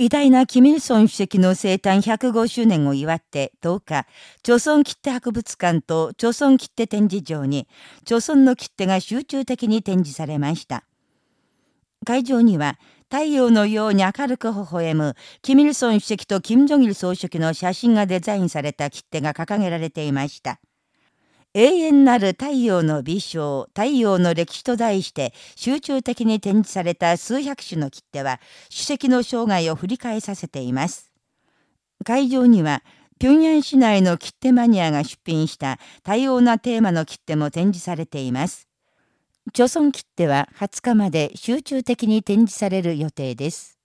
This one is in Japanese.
偉大なキミルソン主席の生誕105周年を祝って10日、朝鮮切手博物館と朝鮮切手展示場に、朝鮮の切手が集中的に展示されました。会場には、太陽のように明るく微笑む、キミルソン主席とキム・ジョギル総書記の写真がデザインされた切手が掲げられていました。永遠なる太陽の微笑、太陽の歴史と題して集中的に展示された数百種の切手は、主席の生涯を振り返させています。会場には、平壌市内の切手マニアが出品した多様なテーマの切手も展示されています。貯村切手は20日まで集中的に展示される予定です。